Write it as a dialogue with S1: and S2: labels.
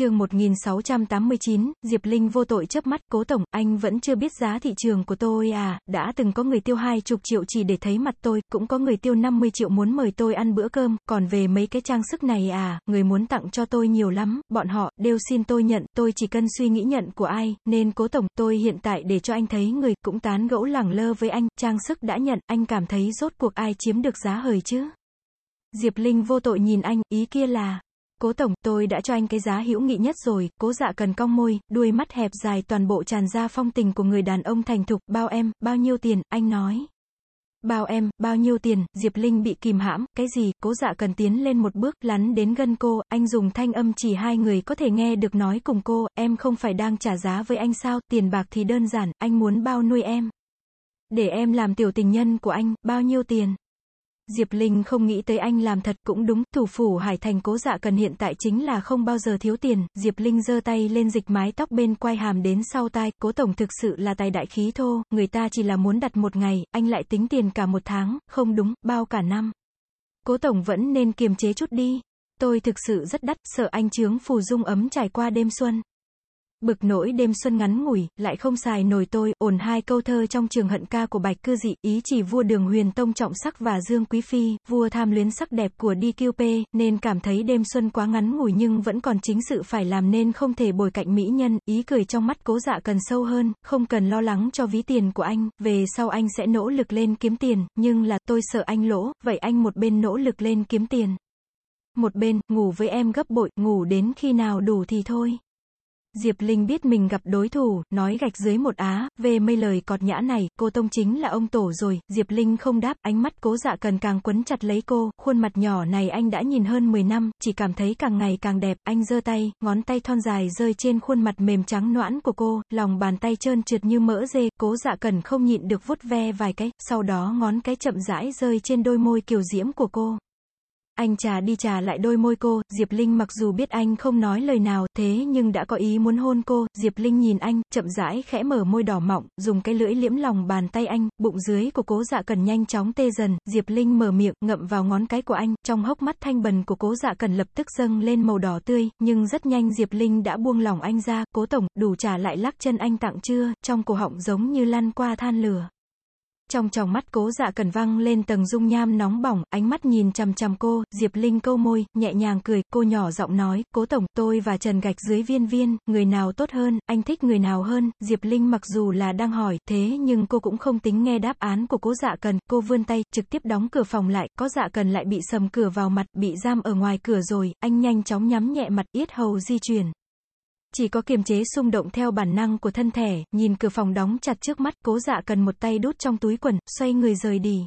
S1: chương 1689, Diệp Linh vô tội chớp mắt, cố tổng, anh vẫn chưa biết giá thị trường của tôi à, đã từng có người tiêu hai chục triệu chỉ để thấy mặt tôi, cũng có người tiêu 50 triệu muốn mời tôi ăn bữa cơm, còn về mấy cái trang sức này à, người muốn tặng cho tôi nhiều lắm, bọn họ, đều xin tôi nhận, tôi chỉ cần suy nghĩ nhận của ai, nên cố tổng, tôi hiện tại để cho anh thấy người, cũng tán gẫu lẳng lơ với anh, trang sức đã nhận, anh cảm thấy rốt cuộc ai chiếm được giá hời chứ. Diệp Linh vô tội nhìn anh, ý kia là, Cố tổng, tôi đã cho anh cái giá hữu nghị nhất rồi, cố dạ cần cong môi, đuôi mắt hẹp dài toàn bộ tràn ra phong tình của người đàn ông thành thục, bao em, bao nhiêu tiền, anh nói. Bao em, bao nhiêu tiền, Diệp Linh bị kìm hãm, cái gì, cố dạ cần tiến lên một bước, lắn đến gần cô, anh dùng thanh âm chỉ hai người có thể nghe được nói cùng cô, em không phải đang trả giá với anh sao, tiền bạc thì đơn giản, anh muốn bao nuôi em. Để em làm tiểu tình nhân của anh, bao nhiêu tiền? Diệp Linh không nghĩ tới anh làm thật cũng đúng, thủ phủ Hải Thành cố dạ cần hiện tại chính là không bao giờ thiếu tiền, Diệp Linh giơ tay lên dịch mái tóc bên quay hàm đến sau tai, cố tổng thực sự là tài đại khí thô, người ta chỉ là muốn đặt một ngày, anh lại tính tiền cả một tháng, không đúng, bao cả năm. Cố tổng vẫn nên kiềm chế chút đi. Tôi thực sự rất đắt, sợ anh chướng phù dung ấm trải qua đêm xuân. Bực nỗi đêm xuân ngắn ngủi, lại không xài nổi tôi, ổn hai câu thơ trong trường hận ca của bạch cư dị, ý chỉ vua đường huyền tông trọng sắc và dương quý phi, vua tham luyến sắc đẹp của DQP, nên cảm thấy đêm xuân quá ngắn ngủi nhưng vẫn còn chính sự phải làm nên không thể bồi cạnh mỹ nhân, ý cười trong mắt cố dạ cần sâu hơn, không cần lo lắng cho ví tiền của anh, về sau anh sẽ nỗ lực lên kiếm tiền, nhưng là tôi sợ anh lỗ, vậy anh một bên nỗ lực lên kiếm tiền. Một bên, ngủ với em gấp bội, ngủ đến khi nào đủ thì thôi. Diệp Linh biết mình gặp đối thủ, nói gạch dưới một á, về mây lời cọt nhã này, cô Tông chính là ông tổ rồi, Diệp Linh không đáp, ánh mắt cố dạ cần càng quấn chặt lấy cô, khuôn mặt nhỏ này anh đã nhìn hơn 10 năm, chỉ cảm thấy càng ngày càng đẹp, anh giơ tay, ngón tay thon dài rơi trên khuôn mặt mềm trắng noãn của cô, lòng bàn tay trơn trượt như mỡ dê, cố dạ cần không nhịn được vuốt ve vài cái, sau đó ngón cái chậm rãi rơi trên đôi môi kiều diễm của cô. Anh trà đi trà lại đôi môi cô, Diệp Linh mặc dù biết anh không nói lời nào, thế nhưng đã có ý muốn hôn cô, Diệp Linh nhìn anh, chậm rãi khẽ mở môi đỏ mọng, dùng cái lưỡi liếm lòng bàn tay anh, bụng dưới của cố dạ cần nhanh chóng tê dần, Diệp Linh mở miệng, ngậm vào ngón cái của anh, trong hốc mắt thanh bần của cố dạ cần lập tức dâng lên màu đỏ tươi, nhưng rất nhanh Diệp Linh đã buông lòng anh ra, cố tổng, đủ trà lại lắc chân anh tặng chưa, trong cổ họng giống như lăn qua than lửa. Trong tròng mắt cố dạ cần văng lên tầng dung nham nóng bỏng, ánh mắt nhìn chằm chằm cô, Diệp Linh câu môi, nhẹ nhàng cười, cô nhỏ giọng nói, cố tổng, tôi và Trần Gạch dưới viên viên, người nào tốt hơn, anh thích người nào hơn, Diệp Linh mặc dù là đang hỏi, thế nhưng cô cũng không tính nghe đáp án của cố dạ cần, cô vươn tay, trực tiếp đóng cửa phòng lại, có dạ cần lại bị sầm cửa vào mặt, bị giam ở ngoài cửa rồi, anh nhanh chóng nhắm nhẹ mặt, yết hầu di chuyển. Chỉ có kiềm chế xung động theo bản năng của thân thể, nhìn cửa phòng đóng chặt trước mắt, cố dạ cần một tay đút trong túi quần, xoay người rời đi.